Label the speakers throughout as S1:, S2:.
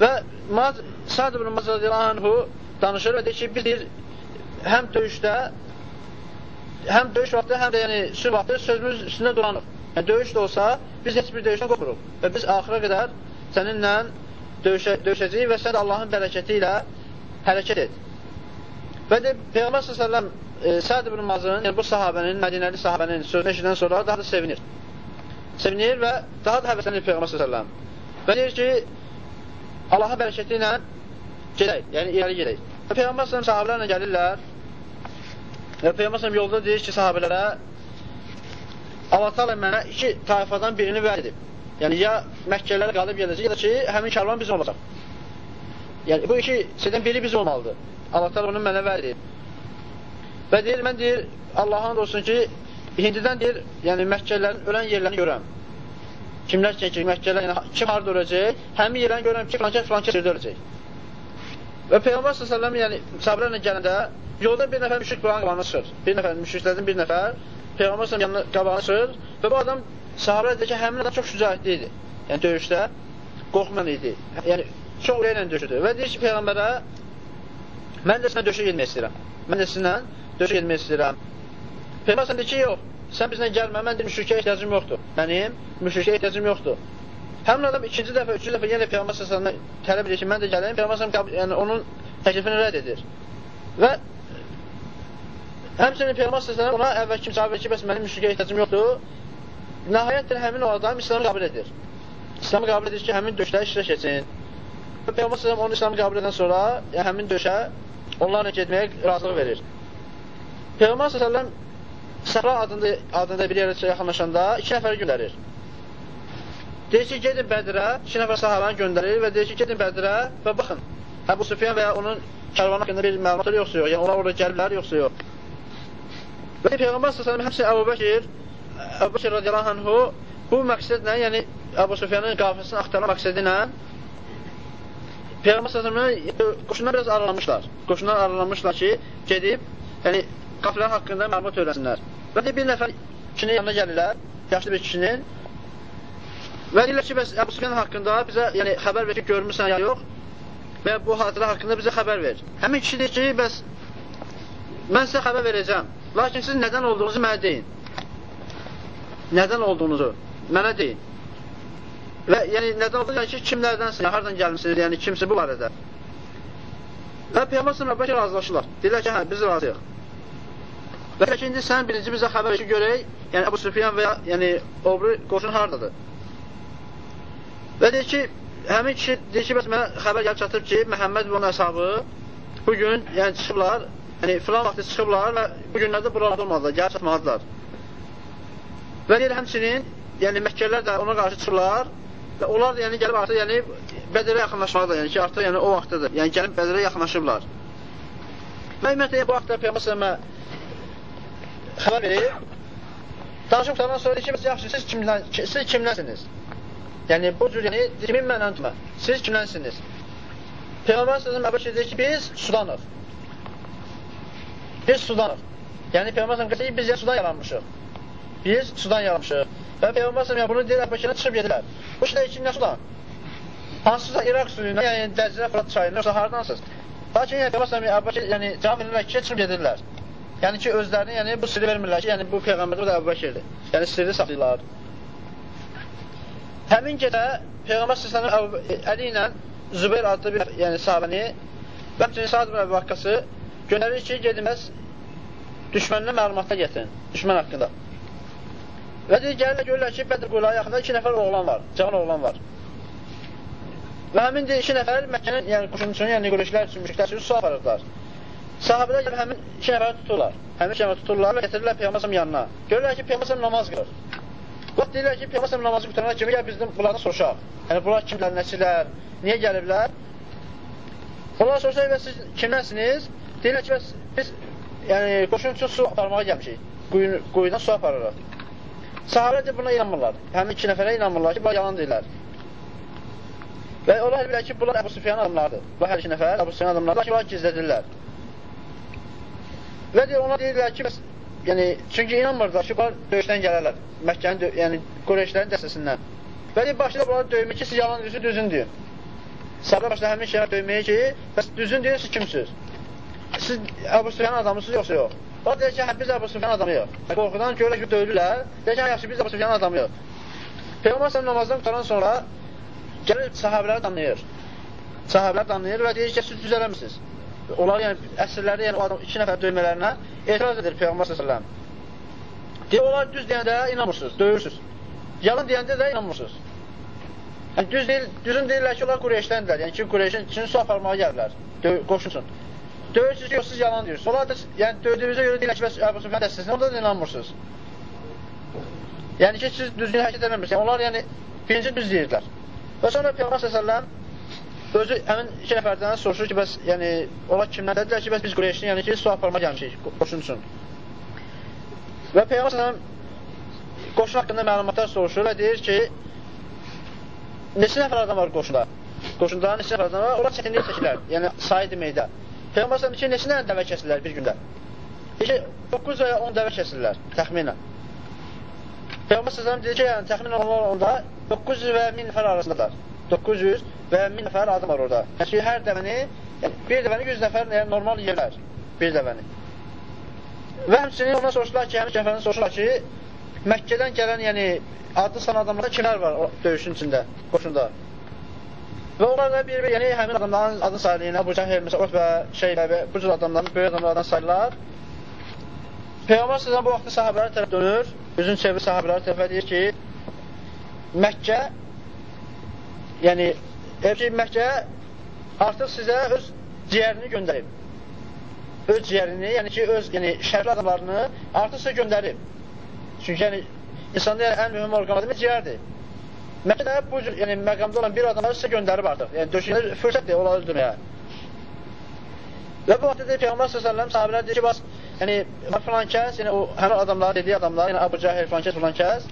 S1: Və Sad ibn Mazadiyyə anhu danışır və deyir ki, biz deyir, həm döyüşdə, həm döyüş vaxtı, həm də yəni sülh vaxtı sözümüz üstündə duranıq. Yəni, döyüş də olsa, biz heç bir döyüşdən qorxuruq. Və biz axıra qədər səninlə döyüşə, döyüşəcəyik və sən Allahın bərəkəti ilə hərəkət et. Və də Peyğəmbər s.ə.v e, Səd ibn Mazın, yəni bu sahabənin, Mədinəli sahabənin sözünü eşidən sonra daha da sevinir. Sevinir və daha da həvəslənir Peyğəmbər s.ə.v. Və deyir ki, Allaha bərəkəti ilə gedək, yəni irəli gedək. Peyğəmbər s.ə.v sahabələrlə gəlirlər və Peyğəmbər yolda deyir ki, sahabələrə Allah taala mənə iki tayfadan birini vəd edib. Yəni ya Məkkəlilərə qalib gələcək, ya da ki, həmin karvan bizim olacaq. Yəni bu iki şeydən biri bizim olmalıdır. Allah taala bunu mənə vəd edib. Və deyir, mən deyir, Allahın olsun ki, hindidən deyir, yəni Məkkəlilərin ölən yerlərini görəm. Kimlər ki, ki Məkkələr, yəni kim harada öləcək, həmin yerlərini görəm ki, filankə filankə yerdə öləcək. Və Peyğəmbər s.ə.v yəni sahabələrlə gələndə yolda bir nəfər müşrik buranın qabağına çıxır. Bir nəfər müşriklərdən bir nəfər Peyğəmbər s.ə.v yanına qabağına çıxır və bu adam sahabələr deyir ki, həmin adam çox şücaətli idi. Yəni döyüşdə qorxmayan idi. Yəni çox ürəklə döyüşürdü. Və deyir ki, Peyğəmbərə mən də sənə döyüşə getmək istəyirəm. Mən də sizinlə döyüş etmək istəyirəm. Peyğəmbər deyir ki, yox, sən bizlə gəlmə, mən deyir, müşrikə ehtiyacım yoxdur. Mənim müşrikə ehtiyacım yoxdur. Həmin adam ikinci dəfə, üçüncü dəfə yenə Peyğəmbər sallallahu tələb edir ki, mən də gələyim. Peyğəmbər sallallahu yəni onun təklifini rədd edir. Və həmçinin Peyğəmbər sallallahu ona əvvəl kim cavab verir ki, bəs mənim müşrikə ehtiyacım yoxdur. Nəhayətdir həmin o adam İslamı qəbul edir. İslamı qəbul edir ki, həmin döyüşdə iştirak etsin. Peyğəmbər sallallahu onu İslamı qəbul edən sonra yəni, həmin döyüşə onlarla getməyə razılıq verir. Peyğəmbər s.ə.v Səfra adında, adında bir yerə yaxınlaşanda iki nəfəri göndərir. Deyir ki, gedin Bədirə, iki nəfər sahabanı göndərir və deyir ki, gedin Bədirə və baxın. Əbu Süfyan və ya onun kərvanı haqqında bir məlumatlar yoxsa yox, yəni onlar orada gəlirlər yoxsa yox. Və Peyğəmbər s.ə.v həmçinin Əbu Bəkir, Əbu Bəkir radiyallahu anhu bu məqsədlə, yəni Əbu Süfyanın qafiləsini axtarma məqsədi ilə Peyğəmbər s.ə.v qoşunlar biraz aralanmışlar. Qoşunlar aralanmışlar ki, gedib, yəni qafilənin haqqında məlumat öyrənsinlər. Və də bir nəfər kişinin yanına gəlirlər, yaşlı bir kişinin və deyirlər ki, bəs Əbu Sufyan haqqında bizə yəni, xəbər ver ki, görmürsən ya yox və bu hadilə haqqında bizə xəbər ver. Həmin kişi deyir ki, bəs mən sizə xəbər verəcəm, lakin siz nədən olduğunuzu mənə deyin. Nədən olduğunuzu mənə deyin. Və yəni nədən olduğunuzu, yəni ki, kimlərdənsiniz, yəni, hardan gəlmişsiniz, yəni kimsə bu barədə. Və Peyğəmbər sallallahu əleyhi razılaşırlar. Deyirlər ki, hə, biz razıyıq. Və ki, indi sən birinci bizə xəbər ver ki, görək, yəni Əbu Süfyan və ya yəni obri qoşun hardadır? Və deyir ki, həmin kişi deyir ki, bəs mənə xəbər gəlib çatıb ki, Məhəmməd və onun əshabı bu gün yəni çıxıblar, yəni filan vaxtı çıxıblar və bu günlərdə buralarda olmalılar, gəlib çatmalıdırlar. Və deyir həmçinin, yəni Məkkəllər də ona qarşı çıxırlar və onlar da yəni gəlib artıq yəni Bədirə yaxınlaşmalıdır, yəni ki, artıq yəni o vaxtdadır. Yəni gəlib Bədirə yaxınlaşıblar. Və ümumiyyətlə bu vaxtda Peyğəmbər xəbər verir. Danışıb qutandan sonra ki, yaxşı, siz, kimdən, siz kimlənsiniz? Yəni, bu cür, yəni, kimin mənlə tutma? Siz kimlənsiniz? Peyğəmbər sözüm əbəş edir ki, biz Sudanıq. Biz Sudanıq. Yəni, Peyğəmbər sözüm qəsədir, biz yəni Sudan yaranmışıq. Biz Sudan yaranmışıq. Və Peyğəmbər sözüm yəni, bunu deyir, əbəşinə çıxıb gedirlər. Bu şeydə kim nə Sudan? Hansısa İraq suyuna, yəni Dəcrə Fırat çayına, yoxsa haradansınız? Lakin yəni, Peyğəmbər sözüm yəni, cavab verirlər ki, çıxıb gedirlər. Yəni ki, özlərini yəni, bu sirri vermirlər ki, yəni bu Peyğəmbərdə bu da Əbu Bəkirdir. Yəni sirri saxlayırlar. Həmin gecə Peyğəmbər s.ə.v Əli ilə Zübeyir adlı bir yəni, sahabəni və həmçinin Sa'd ibn Əbu Vaqqası göndərir ki, gedilməz düşməninə məlumatlar getirin, düşmən haqqında. Və deyir, gəlirlər, görürlər ki, Bədir qulağı yaxında iki nəfər oğlan var, cavan oğlan var. Və həmin deyir, iki nəfər Məkkənin, yəni quşun üçün, yəni quruşlar üçün, müşriklər üçün su aparırlar. Sahabələr gəlib həmin iki nəfəri tuturlar. Həmin iki nəfəri tuturlar və gətirirlər Peyğəmbər yanına. Görürlər ki, Peyğəmbər namaz qılır. Vaxt deyirlər ki, Peyğəmbər namazı qutaran kimi gəl bizdən bunlardan soruşaq. Yəni bunlar kimlər, nəçilər, niyə gəliblər? Onlar soruşaq və siz kimlərsiniz? Deyirlər ki, biz yəni qoşun üçün su aparmağa gəlmişik. Quyun, quyudan su aparırıq. Sahabələr də buna inanmırlar. Həmin iki nəfərə inanmırlar ki, bunlar yalan deyirlər. Və onlar bilirlər ki, bunlar Əbu Süfyan adamlardır. Bu hər iki nəfər Əbu Süfyan adamlardır ki, bunlar gizlədirlər. Və deyir, ona deyirlər ki, bəs, yəni, çünki inanmırdılar ki, bunlar döyüşdən gələrlər. Məkkənin, yəni, Qureyşlərin dəstəsindən. Və deyir, başlayır bunları döymür ki, siz yalan deyirsiniz, düzün deyin. sahabələr başladı həmin şeyə döyməyə ki, bəs düzün deyir, siz kimsiniz? Siz Əbu Süfyan adamısınız, yoxsa yox? O deyir ki, hə, biz Əbu Süfyan adamıyıq. Qorxudan görək ki, döylürlər. Deyir ki, hə, yaxşı, biz Əbu Süfyan adamıyıq. Peyğəmbər səhəm namazdan qutaran sonra gəlir sahabələri danlayır. Sahabələr danlayır və deyir ki, siz düzələmişsiniz. Onlar yəni əsrlərdə yəni o adam iki nəfər döymələrinə etiraz edir Peyğəmbər sallallahu Deyir, onlar düz deyəndə inanmırsınız, döyürsünüz. Yalan deyəndə də inanmırsınız. Yəni, düz deyil, düzün deyirlər ki, onlar Qureyşdəndirlər. Yəni ki, Qureyşin üçün su aparmağa gəlirlər, qoşun üçün. Döyürsünüz, yox, siz yalan deyirsiniz. Onlar da, yəni döydüyünüzə görə deyirlər ki, bəs Əbu Süfyan dəstəsinə, onda da inanmırsınız. Yəni ki, siz düzgün hərəkət edəmirsiniz. Yəni, onlar yəni, birinci düz deyirdilər. Və sonra Peyğəmbər səsələm özü həmin iki nəfərdən soruşur ki, bəs yəni, onlar kimdən dedilər ki, bəs biz Qureyşin, yəni ki, su aparma gəlmişik qoşun üçün. Və Peyğəmbər qoşun haqqında məlumatlar soruşur və deyir ki, neçə nəfər adam var qoşunda? Qoşunda neçə nəfər adam var? Onlar çətinlik çəkirlər, yəni sayı deməkdə. Peyğəmbər səsələm ki, neçə nəfər dəvə kəsirlər bir gündə? Deyir ki, 9 və ya 10 dəvə kəsirlər, təxminən. Peyğəmbər səsələm deyir ki, yəni, təxminən onlar onda 900 və 1000 nəfər arasındadır. 900 və 1000 nəfər adam var orada. Yəni ki, hər dəvəni, yəni, bir dəvəni 100 nəfər yəni, normal yerlər, bir dəvəni. Və həmçinin ondan soruşdular ki, həmin nəfərdən soruşdular ki, Məkkədən gələn, yəni, adlı san adamlarda kimlər var döyüşün içində, qoşunda? Və onlar da bir-bir, yəni, həmin adamların adını sayılır, yəni, Əbu Cəhil, məsələn, Ot və və bu cür adamların, böyük adamlardan sayılırlar. Peyğəmbər sizdən bu vaxtda sahabələrə tərəf dönür, üzün çevir sahabələrə tərəfə deyir ki, Məkkə, yəni Ev ki, Məkkə artıq sizə öz ciyərini göndərib. Öz ciyərini, yəni ki, öz yəni, şərli adamlarını artıq sizə göndərib. Çünki yəni, insanda yəni, ən mühüm orqan adımı ciyərdir. Məkkə də bu cür yəni, məqamda olan bir adamları sizə göndərib artıq. Yəni, döşünə fürsətdir, onları öldürməyə. Və bu vaxtda deyir, Peyğəmbər s.ə.v sahabələr deyir ki, bas, yəni, filan kəs, yəni, o, həmin adamlar, dediyi adamlar, yəni, Abu Cahil, filan kəs, filan kəs,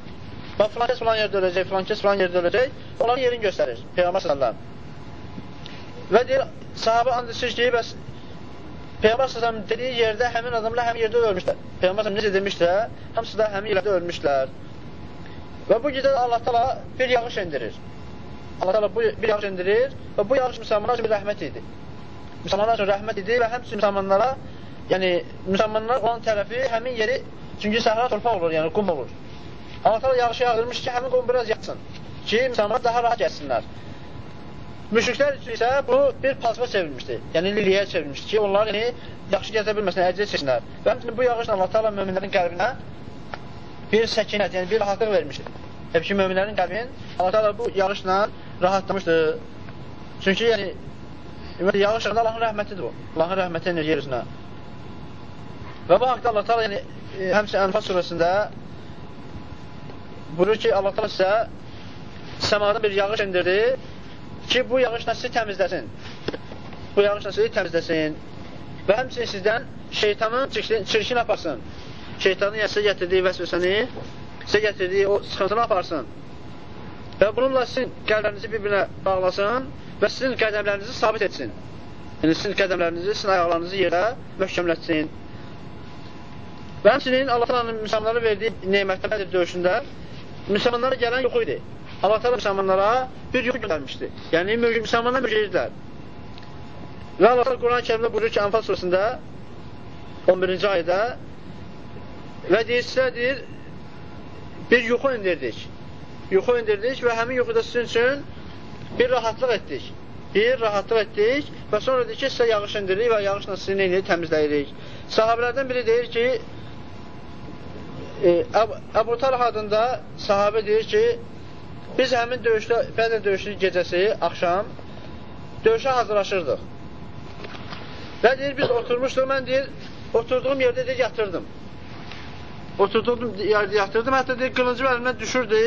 S1: Bax, filan kəs filan yerdə öləcək, filan kəs filan yerdə öləcək. Onların yerini göstərir Peyğəmbər sallallahu Və deyir, sahabə and içir ki, bəs Peyğəmbər sallallahu dediyi yerdə həmin adamlar həmin yerdə ölmüşlər. Peyğəmbər necə demişsə, hamısı da həmin yerdə ölmüşlər. Və bu gecə Allah təala bir yağış endirir. Allah təala bu bir yağış endirir və bu yağış müsəlmanlar üçün bir rəhmət idi. Müsəlmanlar üçün rəhmət idi və həmçinin müsəlmanlara, yəni müsəlmanlar olan tərəfi həmin yeri çünki səhra torpaq olur, yəni qum olur. Allah təala yağışı yağdırmış ki, həmin qovm biraz yatsın ki, müsəlmanlar daha rahat gəlsinlər. Müşriklər üçün isə bu bir palçığa çevrilmişdi. Yəni liliyə çevrilmişdi ki, onlar yəni yaxşı gəzə bilməsinlər, əcələ çəksinlər. Və həmçinin bu yağışla Allah təala möminlərin qəlbinə bir səkinət, yəni bir rahatlıq vermişdi. Hep ki, möminlərin qəlbin Allah təala bu yağışla rahatlamışdı. Çünki yəni yağış Allahın rəhmətidir bu. Allahın rəhməti yer üzünə. Və bu haqda Allah təala yəni həmçinin Ənfal surəsində buyurur ki, Allah təala sizə səmadan bir yağış indirdi ki, bu yağışla sizi təmizləsin. Bu yağışla sizi təmizləsin. Və həmçinin sizdən şeytanın çirkin aparsın. Şeytanın yəni sizə gətirdiyi vəsvəsəni, sizə gətirdiyi o sıxıntını aparsın. Və bununla sizin qəlblərinizi bir-birinə bağlasın və sizin qədəmlərinizi sabit etsin. Yəni, sizin qədəmlərinizi, sizin ayaqlarınızı yerə möhkəmlətsin. Və həmçinin Allah-ı müsəlmanlara verdiyi neymətlər döyüşündə müsəlmanlara gələn yuxu idi. Allah təala müsəlmanlara bir yuxu göndərmişdi. Yəni müsəlmanlar müjdeyirdilər. Və Allah Quran-Kərimdə buyurur ki, Anfal surəsində 11-ci ayədə və deyirsə deyir bir yuxu indirdik. Yuxu indirdik və həmin yuxuda sizin üçün bir rahatlıq etdik. Bir rahatlıq etdik və sonra deyir ki, sizə yağış indiririk və yağışla sizi neyini təmizləyirik. Sahabələrdən biri deyir ki, e, Əbu Talh adında sahabə deyir ki, biz həmin döyüşdə, Bədr döyüşü gecəsi, axşam döyüşə hazırlaşırdıq. Və deyir, biz oturmuşduq, mən deyir, oturduğum yerdə deyir, yatırdım. Oturduğum yerdə yatırdım, hətta deyir, qılıncım əlimdən düşürdü,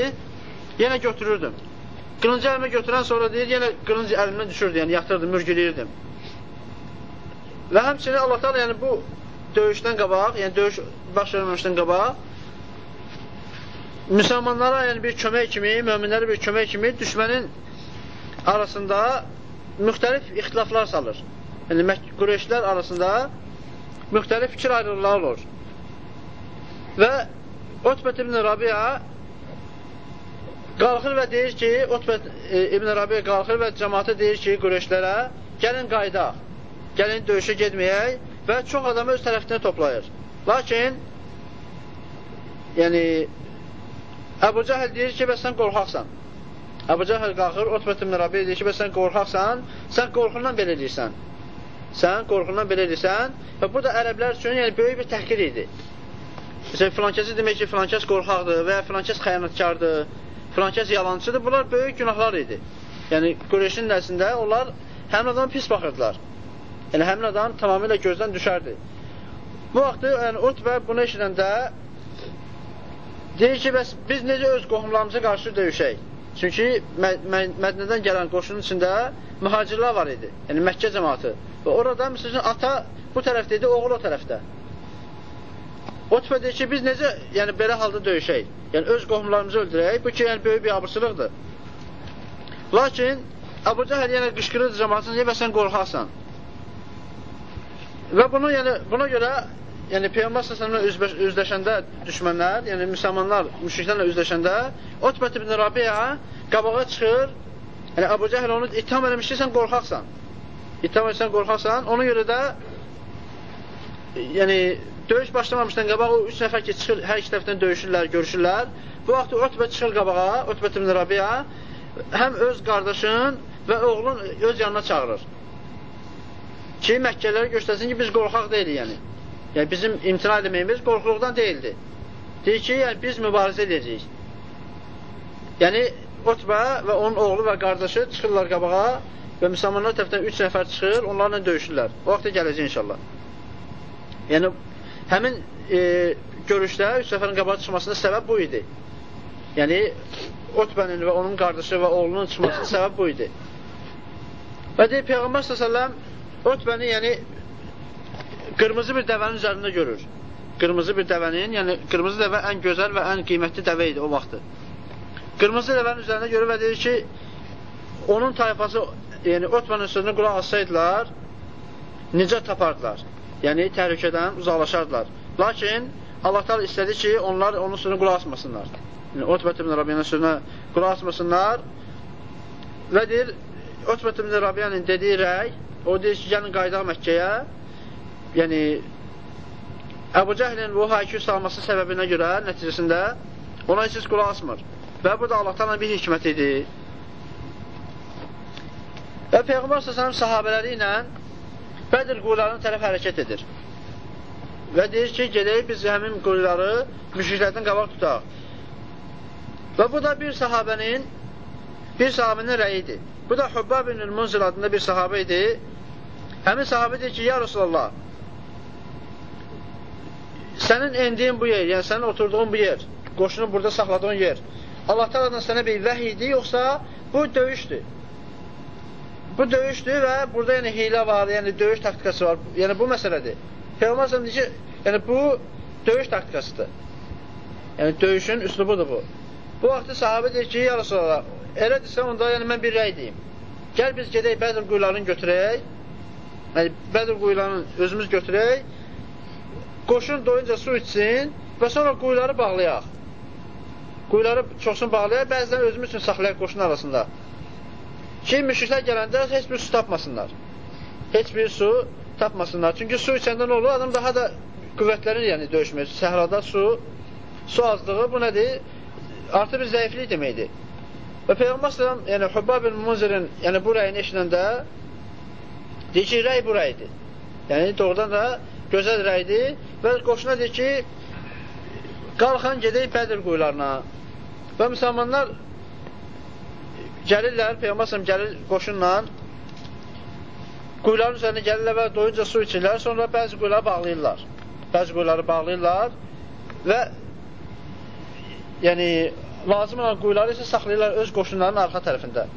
S1: yenə götürürdüm. Qılıncı əlimə götürən sonra deyir, yenə qılıncı əlimdən düşürdü, yəni yatırdım, mürgüləyirdim. Və həmçinin Allah-u Teala yəni bu döyüşdən qabaq, yəni döyüş baş verməmişdən qabaq, müsəlmanlara yəni bir kömək kimi, möminlərə bir kömək kimi düşmənin arasında müxtəlif ixtilaflar salır. Yəni Qureyşlər arasında müxtəlif fikir ayrılıqları olur. Və Utbət ibn Rabia qalxır və deyir ki, Utbə e, İbn Rabi qalxır və cəmaata deyir ki, qürəşlərə, gəlin qaydaq, gəlin döyüşə getməyək və çox adamı öz tərəfindən toplayır. Lakin, yəni, Əbu Cəhəl deyir ki, bəs sən qorxaqsan. Əbu Cəhəl qalxır, Utbət ibn Rabi deyir ki, bəs sən qorxaqsan, sən qorxundan belə edirsən. Sən qorxundan belə edirsən və bu da ərəblər üçün yəni, böyük bir təhqir idi. Məsələn, filankəsi demək ki, filankəs qorxaqdır və ya filankəs xəyanətkardır, filankəs yalancıdır, bunlar böyük günahlar idi. Yəni, Qureyşin nəslində onlar həmin adama pis baxırdılar. Yəni, həmin adam tamamilə gözdən düşərdi. Bu vaxtı yəni, Utbə bunu eşidəndə Deyir ki, bəs biz necə öz qohumlarımıza qarşı döyüşək? Çünki Mədnədən gələn qoşunun içində mühacirlər var idi. Yəni Məkkə cəmaatı. Və orada məsələn ata bu tərəfdə idi, oğul o tərəfdə. Otbə deyir ki, biz necə yəni belə halda döyüşək? Yəni öz qohumlarımızı öldürək. Bu ki, yəni böyük bir abırsılıqdır. Lakin Əbu Cəhəl yenə qışqırır cəmaatına, "Niyə sən qorxarsan?" Və bunu yəni buna görə yəni Peyğəmbər s.ə.və üzləşəndə düşmənlər, yəni müsəlmanlar müşriklərlə üzləşəndə Utbət ibn Rabi'a qabağa çıxır. Yəni Əbu Cəhl onu ittiham eləmiş ki, sən qorxaqsan. İttiham etsən qorxaqsan. Ona görə də yəni döyüş başlamamışdan qabaq o 3 nəfər ki çıxır, hər iki tərəfdən döyüşürlər, görüşürlər. Bu vaxt Utbə çıxır qabağa, Utbət ibn Rabi'a həm öz qardaşın və oğlun öz yanına çağırır. Ki Məkkələrə göstərsin ki, biz qorxaq deyilik yəni. Yəni bizim imtina etməyimiz qorxuluqdan deyildi. Deyir ki, yəni biz mübarizə edəcəyik. Yəni Otbə və onun oğlu və qardaşı çıxırlar qabağa və müsəlmanlar tərəfindən 3 nəfər çıxır, onlarla döyüşürlər. O vaxtda gələcək inşallah. Yəni həmin e, görüşdə 3 nəfərin qabağa çıxmasında səbəb bu idi. Yəni Otbənin və onun qardaşı və oğlunun çıxmasının səbəb bu idi. Və deyir Peyğəmbər s.ə.v Otbəni yəni qırmızı bir dəvənin üzərində görür. Qırmızı bir dəvənin, yəni qırmızı dəvə ən gözəl və ən qiymətli dəvə idi o vaxtı. Qırmızı dəvənin üzərində görür və deyir ki, onun tayfası, yəni Otmanın sözünə qulaq assaydılar, nicat tapardılar. Yəni təhlükədən uzaqlaşardılar. Lakin Allah Taala istədi ki, onlar onun sözünə qulaq asmasınlar. Yəni Otbət ibn Rabiyanın sözünə qulaq asmasınlar və deyir Otbət ibn Rabiyanın dediyi rəy, o deyir ki, gəlin qaydaq Məkkəyə yəni Əbu Cəhlin bu haykü salması səbəbinə görə nəticəsində ona heç qulaq asmır. Və bu da Allahdan bir hikmət idi. Və Peyğəmbər s.ə.v sahabələri ilə Bədir quyularına tərəf hərəkət edir. Və deyir ki, gedək biz həmin quyuları müşriklərdən qabaq tutaq. Və bu da bir sahabənin bir sahabənin rəyidir. Bu da Hubbab ibn Munzir adında bir sahabə idi. Həmin sahabə deyir ki, ya Rasulallah, sənin endiyin bu yer, yəni sənin oturduğun bu yer, qoşunu burada saxladığın yer, Allah taladan sənə bir vəh idi, yoxsa bu döyüşdür. Bu döyüşdür və burada yəni hilə var, yəni döyüş taktikası var. Yəni bu məsələdir. Peyğəmbər deyir ki, yəni bu döyüş taktikasıdır. Yəni döyüşün üslubudur bu. Bu vaxtda sahabə deyir ki, ya Rasulallah, elədirsə onda yəni mən bir rəy deyim. Gəl biz gedək Bədir quyularını götürək. Yəni Bədir quyularını özümüz götürək qoşun doyunca su içsin və sonra quyuları bağlayaq. Quyuları çoxsun bağlayaq, bəzən özümüz üçün saxlayaq qoşun arasında. Ki, müşriklər gələndə heç bir su tapmasınlar. Heç bir su tapmasınlar. Çünki su içəndə nə olur? Adam daha da qüvvətlənir, yəni döyüşmək. Səhrada su, su azlığı bu nədir? Artı bir zəiflik deməkdir. Və Peyğəmbər sələm, yəni Hubbab bin Munzirin, yəni bu rəyini eşidəndə deyir ki, rəy bu rəydir. Yəni doğrudan da gözəl rəydir və qoşuna deyir ki, qalxan gedək Bədir quyularına. Və müsəlmanlar gəlirlər, Peyğəmbər gəlir qoşunla, quyuların üzərində gəlirlər və doyunca su içirlər, sonra bəzi quyuları bağlayırlar. Bəzi quyuları bağlayırlar və yəni lazım olan quyuları isə saxlayırlar öz qoşunların arxa tərəfində.